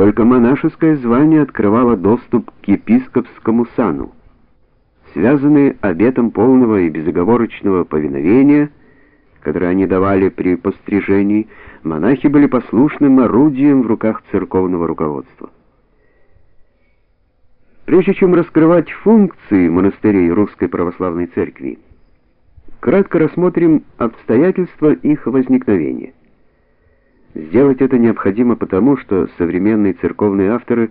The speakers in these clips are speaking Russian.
Только монашеское звание открывало доступ к епископскому сану. Связанные обетом полного и безоговорочного повиновения, которое они давали при пострижении, монахи были послушным орудием в руках церковного руководства. Прежде чем раскрывать функции монастырей Русской Православной Церкви, кратко рассмотрим обстоятельства их возникновения. Сделать это необходимо потому, что современные церковные авторы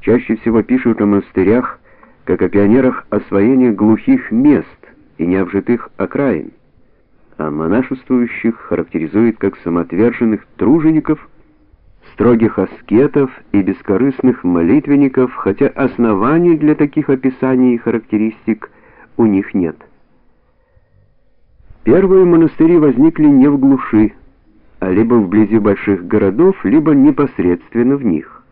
чаще всего пишут о монастырях как о пионерах освоения глухих мест и необжитых окраин, а монашествующих характеризуют как самоотверженных тружеников, строгих аскетов и бескорыстных молитвенников, хотя оснований для таких описаний и характеристик у них нет. Первые монастыри возникли не в глуши, а либо вблизи больших городов, либо непосредственно в них.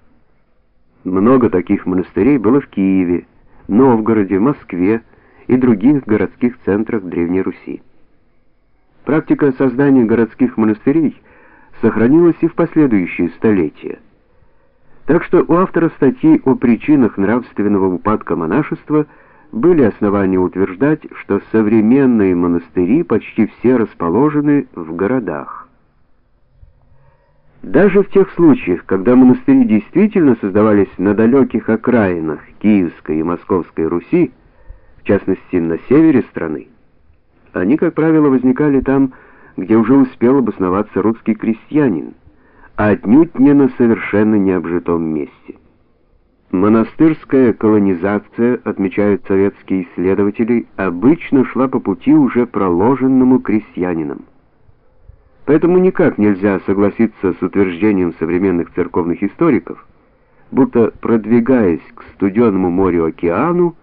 Много таких монастырей было в Киеве, Новгороде, Москве и других городских центрах Древней Руси. Практика создания городских монастырей сохранилась и в последующие столетия. Так что у автора статьи о причинах нравственного упадка монашества были основания утверждать, что современные монастыри почти все расположены в городах. Даже в тех случаях, когда монастыри действительно создавались на далеких окраинах Киевской и Московской Руси, в частности на севере страны, они, как правило, возникали там, где уже успел обосноваться русский крестьянин, а отнюдь не на совершенно необжитом месте. Монастырская колонизация, отмечают советские исследователи, обычно шла по пути уже проложенному крестьянином. Поэтому никак нельзя согласиться с утверждением современных церковных историков, будто продвигаясь к студенному морю-океану,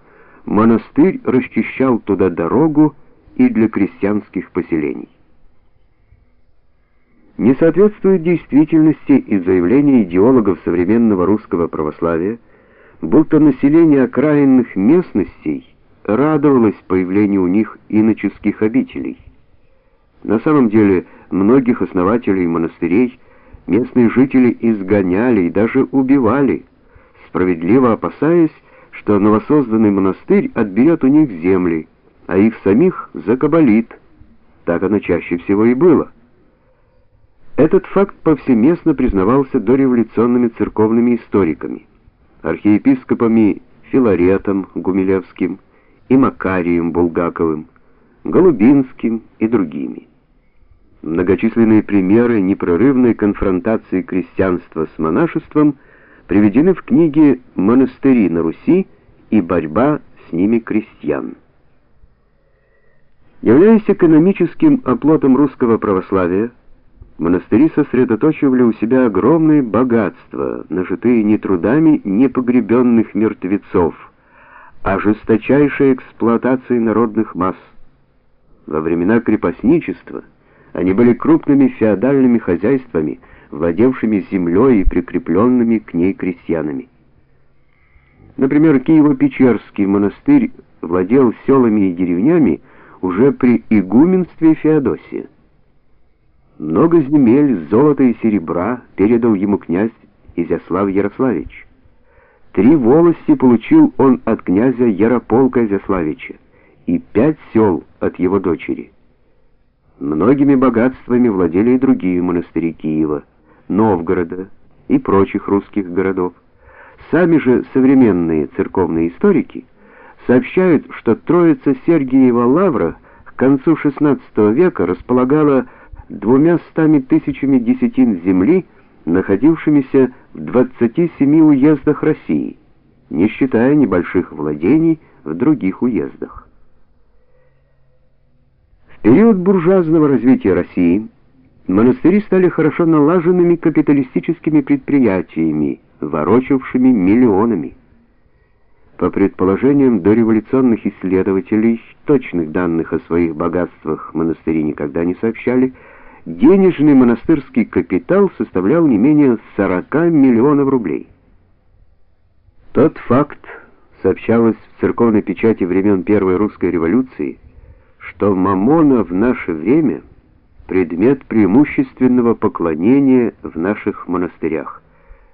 монастырь расчищал туда дорогу и для крестьянских поселений. Не соответствует действительности и заявления идеологов современного русского православия, будто население окраинных местностей радовалось появлению у них иноческих обителей. На самом деле, многих основателей монастырей местные жители изгоняли и даже убивали, справедливо опасаясь, что новосозданный монастырь отберет у них земли, а их самих закабалит. Так оно чаще всего и было. Этот факт повсеместно признавался дореволюционными церковными историками, архиепископами Филаретом Гумилевским и Макарием Булгаковым, Голубинским и другими. Многочисленные примеры непрерывной конфронтации крестьянства с монашеством приведены в книге «Монастыри на Руси» и «Борьба с ними крестьян». Являясь экономическим оплотом русского православия, монастыри сосредоточивали у себя огромные богатства, нажитые не трудами непогребенных мертвецов, а жесточайшей эксплуатацией народных масс. Во времена крепостничества – они были крупными феодальными хозяйствами, владевшими землей и прикрепленными к ней крестьянами. Например, Киево-Печерский монастырь владел селами и деревнями уже при игуменстве Феодосия. Много земель, золота и серебра передал ему князь Изяслав Ярославич. Три волости получил он от князя Ярополка Изяславича и пять сел от его дочери. Многими богатствами владели и другие монастыри Киева, Новгорода и прочих русских городов. Сами же современные церковные историки сообщают, что Троица Сергиева Лавра к концу XVI века располагала двумя стами тысячами десятин земли, находившимися в 27 уездах России, не считая небольших владений в других уездах. Период буржуазного развития России монастыри стали хорошо налаженными капиталистическими предприятиями, ворочавшими миллионами. По предположениям дореволюционных исследователей, точных данных о своих богатствах монастыри никогда не сообщали, денежный монастырский капитал составлял не менее 40 миллионов рублей. Тот факт, сообщалось в церковной печати времен Первой русской революции, что мамона в наше время предмет преимущественного поклонения в наших монастырях.